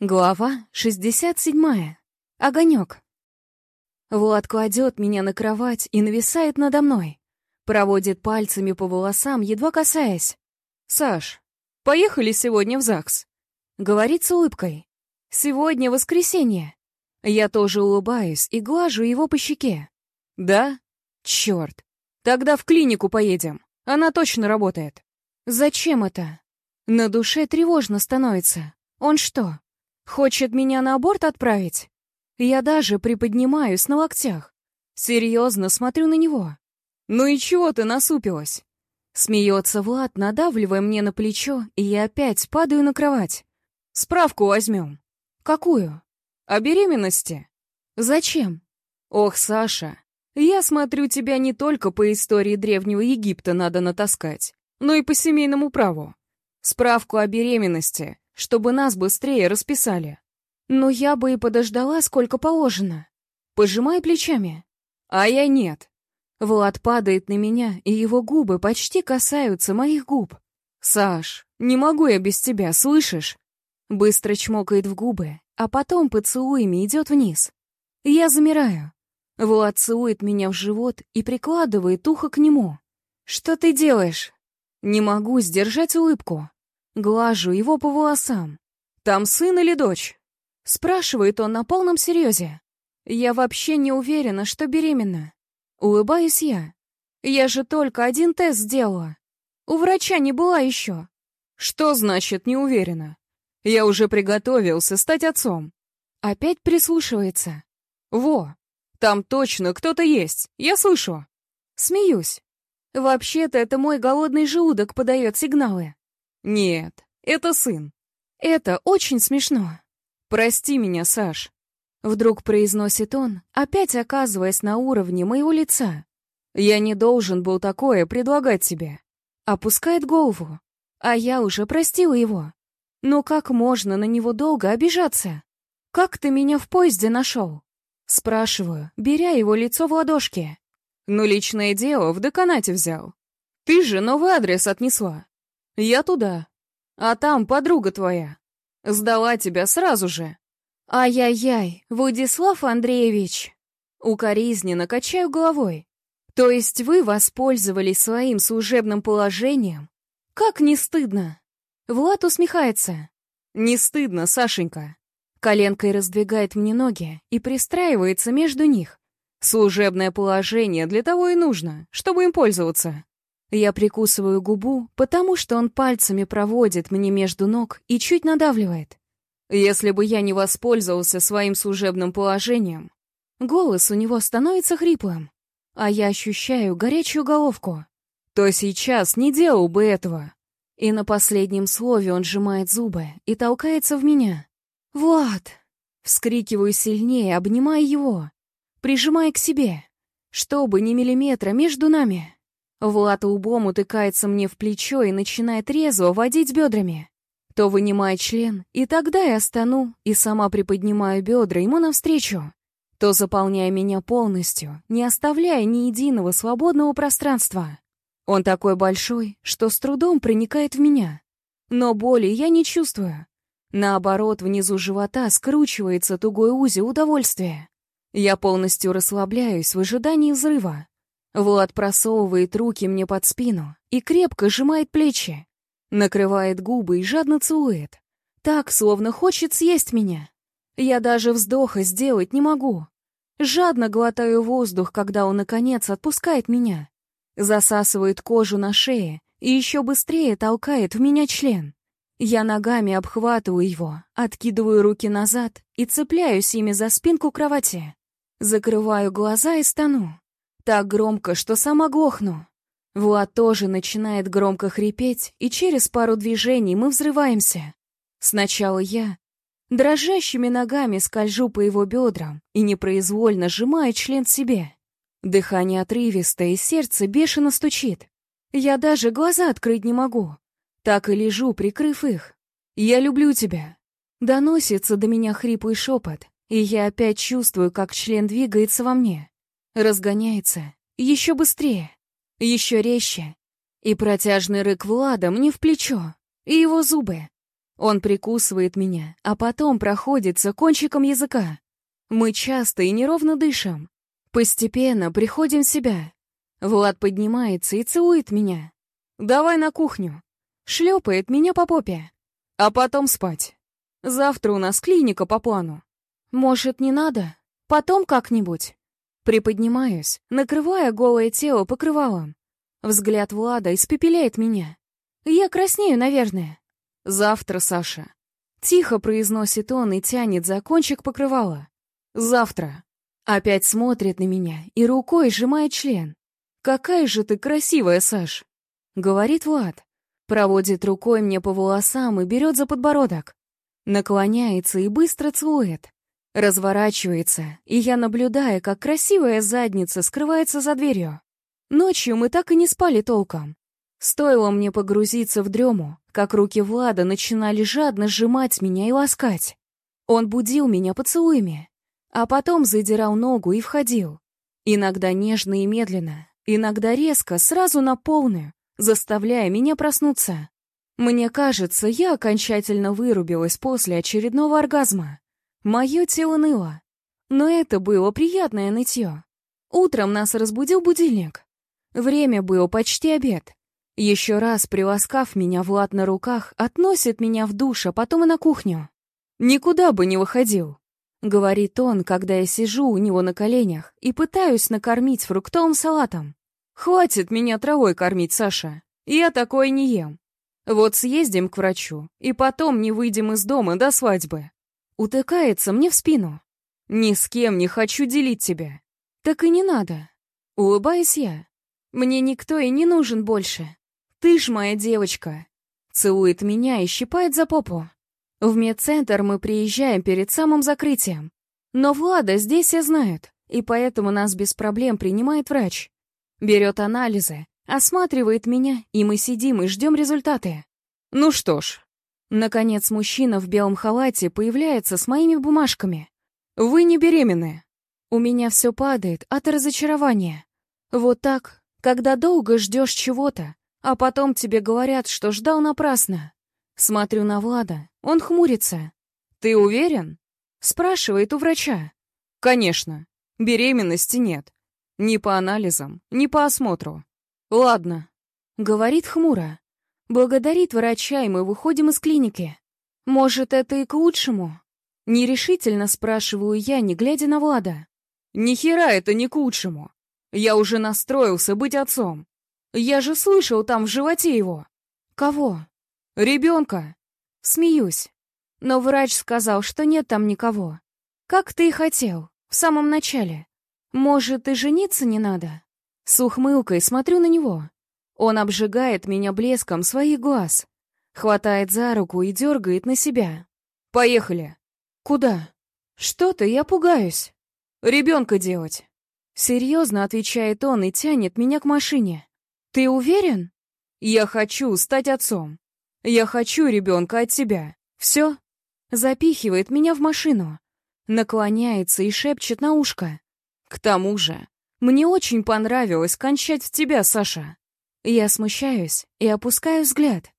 Глава 67. Огонек. Влад кладет меня на кровать и нависает надо мной. Проводит пальцами по волосам, едва касаясь. «Саш, поехали сегодня в ЗАГС?» Говорит с улыбкой. «Сегодня воскресенье». Я тоже улыбаюсь и глажу его по щеке. «Да? Черт. Тогда в клинику поедем. Она точно работает». «Зачем это?» На душе тревожно становится. Он что, Хочет меня на аборт отправить? Я даже приподнимаюсь на локтях. Серьезно смотрю на него. «Ну и чего ты насупилась?» Смеется Влад, надавливая мне на плечо, и я опять падаю на кровать. «Справку возьмем». «Какую?» «О беременности». «Зачем?» «Ох, Саша, я смотрю, тебя не только по истории Древнего Египта надо натаскать, но и по семейному праву. Справку о беременности чтобы нас быстрее расписали. Но я бы и подождала, сколько положено. Пожимай плечами. А я нет. Влад падает на меня, и его губы почти касаются моих губ. «Саш, не могу я без тебя, слышишь?» Быстро чмокает в губы, а потом поцелуями идет вниз. Я замираю. Влад целует меня в живот и прикладывает ухо к нему. «Что ты делаешь?» Не могу сдержать улыбку. Глажу его по волосам. «Там сын или дочь?» Спрашивает он на полном серьезе. Я вообще не уверена, что беременна. Улыбаюсь я. Я же только один тест сделала. У врача не была еще. Что значит не уверена? Я уже приготовился стать отцом. Опять прислушивается. Во, там точно кто-то есть, я слышу. Смеюсь. Вообще-то это мой голодный желудок подает сигналы. Нет, это сын. Это очень смешно. Прости меня, Саш. Вдруг произносит он, опять оказываясь на уровне моего лица. Я не должен был такое предлагать тебе. Опускает голову. А я уже простила его. Но как можно на него долго обижаться? Как ты меня в поезде нашел? Спрашиваю, беря его лицо в ладошки. Ну, личное дело в деканате взял. Ты же новый адрес отнесла. Я туда. А там подруга твоя. Сдала тебя сразу же. Ай-яй-яй, Владислав Андреевич. Укоризненно качаю головой. То есть вы воспользовались своим служебным положением? Как не стыдно? Влад усмехается. Не стыдно, Сашенька. Коленкой раздвигает мне ноги и пристраивается между них. Служебное положение для того и нужно, чтобы им пользоваться. Я прикусываю губу, потому что он пальцами проводит мне между ног и чуть надавливает. Если бы я не воспользовался своим служебным положением, голос у него становится хриплым, а я ощущаю горячую головку, то сейчас не делал бы этого. И на последнем слове он сжимает зубы и толкается в меня. «Влад!» Вскрикиваю сильнее, обнимая его, прижимая к себе, чтобы ни миллиметра между нами. Влад лбом утыкается мне в плечо и начинает резво водить бедрами. То вынимает член, и тогда я стану и сама приподнимаю бедра ему навстречу. То заполняя меня полностью, не оставляя ни единого свободного пространства. Он такой большой, что с трудом проникает в меня. Но боли я не чувствую. Наоборот, внизу живота скручивается тугой узел удовольствия. Я полностью расслабляюсь в ожидании взрыва. Влад просовывает руки мне под спину и крепко сжимает плечи, накрывает губы и жадно целует. Так, словно хочет съесть меня. Я даже вздоха сделать не могу. Жадно глотаю воздух, когда он, наконец, отпускает меня. Засасывает кожу на шее и еще быстрее толкает в меня член. Я ногами обхватываю его, откидываю руки назад и цепляюсь ими за спинку кровати. Закрываю глаза и стану. Так громко, что сама глохну. Влад тоже начинает громко хрипеть, и через пару движений мы взрываемся. Сначала я, дрожащими ногами скольжу по его бедрам и непроизвольно сжимаю член себе. Дыхание отрывистое, и сердце бешено стучит. Я даже глаза открыть не могу. Так и лежу, прикрыв их. «Я люблю тебя». Доносится до меня хриплый шепот, и я опять чувствую, как член двигается во мне. Разгоняется еще быстрее, еще резче. И протяжный рык Влада мне в плечо, и его зубы. Он прикусывает меня, а потом проходится кончиком языка. Мы часто и неровно дышим. Постепенно приходим в себя. Влад поднимается и целует меня. «Давай на кухню». Шлепает меня по попе. А потом спать. Завтра у нас клиника по плану. Может, не надо? Потом как-нибудь. Приподнимаюсь, накрывая голое тело покрывалом. Взгляд Влада испепеляет меня. Я краснею, наверное. Завтра, Саша. Тихо произносит он и тянет за кончик покрывала. Завтра. Опять смотрит на меня и рукой сжимает член. «Какая же ты красивая, Саш!» Говорит Влад. Проводит рукой мне по волосам и берет за подбородок. Наклоняется и быстро целует. Разворачивается, и я наблюдаю, как красивая задница скрывается за дверью. Ночью мы так и не спали толком. Стоило мне погрузиться в дрему, как руки Влада начинали жадно сжимать меня и ласкать. Он будил меня поцелуями, а потом задирал ногу и входил. Иногда нежно и медленно, иногда резко, сразу на полную, заставляя меня проснуться. Мне кажется, я окончательно вырубилась после очередного оргазма. Мое тело ныло. Но это было приятное нытье. Утром нас разбудил будильник. Время было почти обед. Еще раз приласкав меня Влад на руках, относит меня в душ, а потом и на кухню. «Никуда бы не выходил», — говорит он, когда я сижу у него на коленях и пытаюсь накормить фруктовым салатом. «Хватит меня травой кормить, Саша. Я такое не ем. Вот съездим к врачу, и потом не выйдем из дома до свадьбы. Утыкается мне в спину. Ни с кем не хочу делить тебя. Так и не надо. Улыбаюсь я. Мне никто и не нужен больше. Ты ж моя девочка. Целует меня и щипает за попу. В медцентр мы приезжаем перед самым закрытием. Но Влада здесь все знают, и поэтому нас без проблем принимает врач. Берет анализы, Осматривает меня, и мы сидим и ждем результаты. Ну что ж. Наконец мужчина в белом халате появляется с моими бумажками. Вы не беременны. У меня все падает от разочарования. Вот так, когда долго ждешь чего-то, а потом тебе говорят, что ждал напрасно. Смотрю на Влада, он хмурится. «Ты уверен?» Спрашивает у врача. «Конечно. Беременности нет. Ни по анализам, ни по осмотру. «Ладно», — говорит хмуро. Благодарит врача, и мы выходим из клиники. Может, это и к лучшему? Нерешительно спрашиваю я, не глядя на Влада. Ни хера это не к лучшему. Я уже настроился быть отцом. Я же слышал там в животе его. Кого? Ребенка. Смеюсь. Но врач сказал, что нет там никого. Как ты и хотел, в самом начале. Может, и жениться не надо? С ухмылкой смотрю на него. Он обжигает меня блеском своих глаз. Хватает за руку и дергает на себя. «Поехали!» «Куда?» «Что-то я пугаюсь. Ребенка делать». Серьезно отвечает он и тянет меня к машине. «Ты уверен?» «Я хочу стать отцом. Я хочу ребенка от тебя. Все?» Запихивает меня в машину. Наклоняется и шепчет на ушко. «К тому же, мне очень понравилось кончать в тебя, Саша. Я смущаюсь и опускаю взгляд.